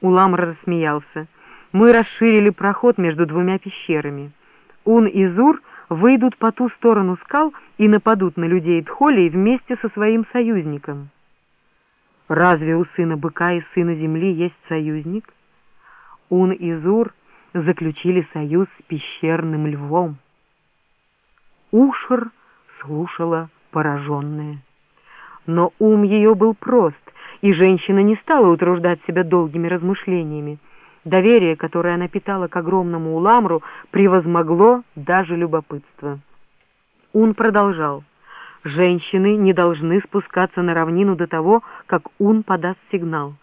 Уламр рассмеялся. «Мы расширили проход между двумя пещерами. Ун и Зур выйдут по ту сторону скал и нападут на людей Тхолей вместе со своим союзником». «Разве у сына быка и сына земли есть союзник?» Ун и Зур заключили союз с пещерным львом. Ушер слушала пораженная. Но ум ее был прост, и женщина не стала утруждать себя долгими размышлениями. Доверие, которое она питала к огромному уламру, превозмогло даже любопытство. Ун продолжал. Женщины не должны спускаться на равнину до того, как Ун подаст сигнал.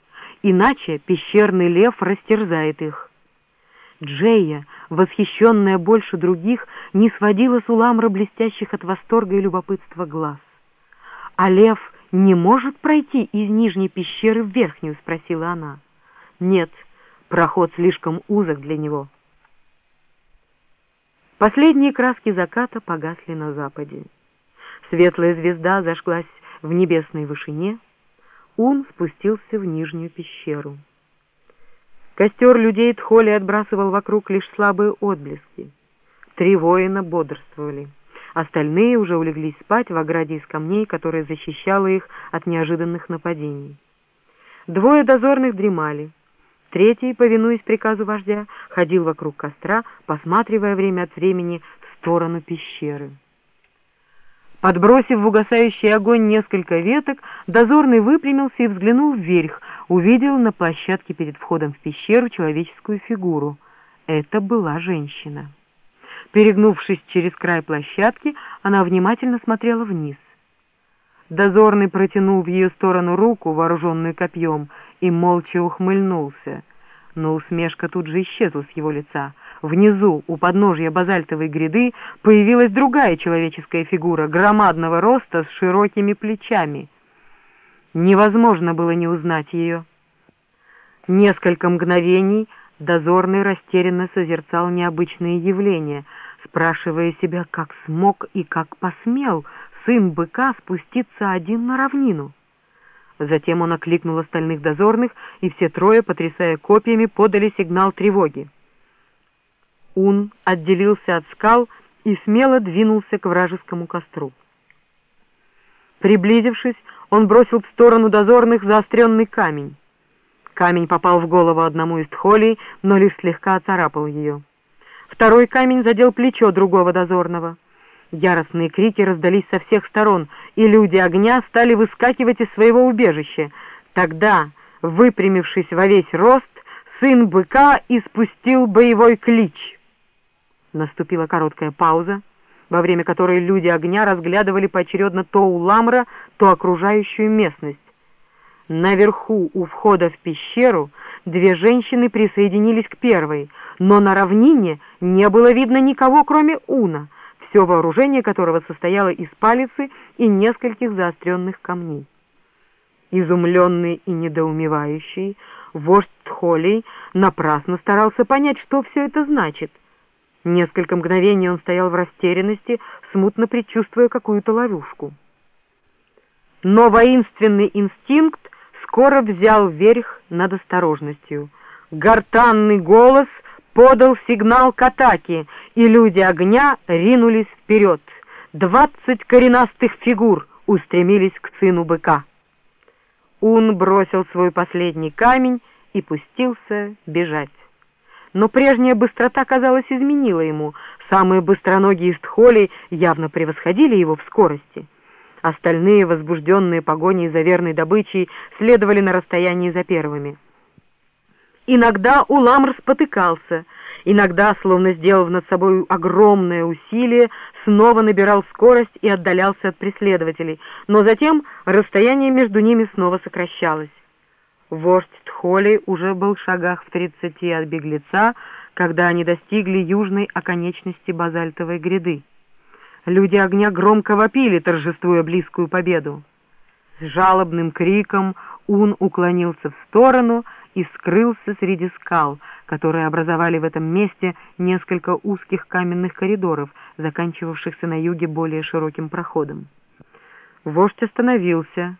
Иначе пещерный лев растерзает их. Джея, восхищенная больше других, не сводила с Уламра блестящих от восторга и любопытства глаз. «А лев не может пройти из нижней пещеры в верхнюю?» — спросила она. «Нет, проход слишком узок для него». Последние краски заката погасли на западе. Светлая звезда зажглась в небесной вышине. Ун спустился в нижнюю пещеру. Костер людей Тхоли отбрасывал вокруг лишь слабые отблески. Три воина бодрствовали. Остальные уже улеглись спать в ограде из камней, которая защищала их от неожиданных нападений. Двое дозорных дремали. Третий, повинуясь приказу вождя, ходил вокруг костра, посматривая время от времени в сторону пещеры. Подбросив в угасающий огонь несколько веток, дозорный выпрямился и взглянул вверх, увидел на площадке перед входом в пещеру человеческую фигуру. Это была женщина. Перегнувшись через край площадки, она внимательно смотрела вниз. Дозорный протянул в ее сторону руку, вооруженную копьем, и молча ухмыльнулся. Но усмешка тут же исчезла с его лица — Внизу, у подножья базальтовой гряды, появилась другая человеческая фигура, громадного роста с широкими плечами. Невозможно было не узнать ее. Несколько мгновений дозорный растерянно созерцал необычные явления, спрашивая себя, как смог и как посмел сын быка спуститься один на равнину. Затем он окликнул остальных дозорных, и все трое, потрясая копьями, подали сигнал тревоги. Ун отделился от скал и смело двинулся к вражескому костру. Приблизившись, он бросил в сторону дозорных заостренный камень. Камень попал в голову одному из тхолей, но лишь слегка оцарапал ее. Второй камень задел плечо другого дозорного. Яростные крики раздались со всех сторон, и люди огня стали выскакивать из своего убежища. Тогда, выпрямившись во весь рост, сын быка испустил боевой клич — Наступила короткая пауза, во время которой люди огня разглядывали поочередно то Уламра, то окружающую местность. Наверху, у входа в пещеру, две женщины присоединились к первой, но на равнине не было видно никого, кроме Уна, все вооружение которого состояло из палицы и нескольких заостренных камней. Изумленный и недоумевающий, вождь Тхолей напрасно старался понять, что все это значит — Несколько мгновений он стоял в растерянности, смутно предчувствуя какую-то ловушку. Но воинственный инстинкт скоро взял верх над осторожностью. Гортанный голос подал сигнал к атаке, и люди огня ринулись вперед. Двадцать коренастых фигур устремились к сыну быка. Ун бросил свой последний камень и пустился бежать но прежняя быстрота, казалось, изменила ему. Самые быстроногие из тхолей явно превосходили его в скорости. Остальные, возбужденные погоней за верной добычей, следовали на расстоянии за первыми. Иногда Уламр спотыкался, иногда, словно сделав над собой огромное усилие, снова набирал скорость и отдалялся от преследователей, но затем расстояние между ними снова сокращалось. Вождь Тхоли уже был в шагах в тридцати от беглеца, когда они достигли южной оконечности базальтовой гряды. Люди огня громко вопили, торжествуя близкую победу. С жалобным криком Ун уклонился в сторону и скрылся среди скал, которые образовали в этом месте несколько узких каменных коридоров, заканчивавшихся на юге более широким проходом. Вождь остановился,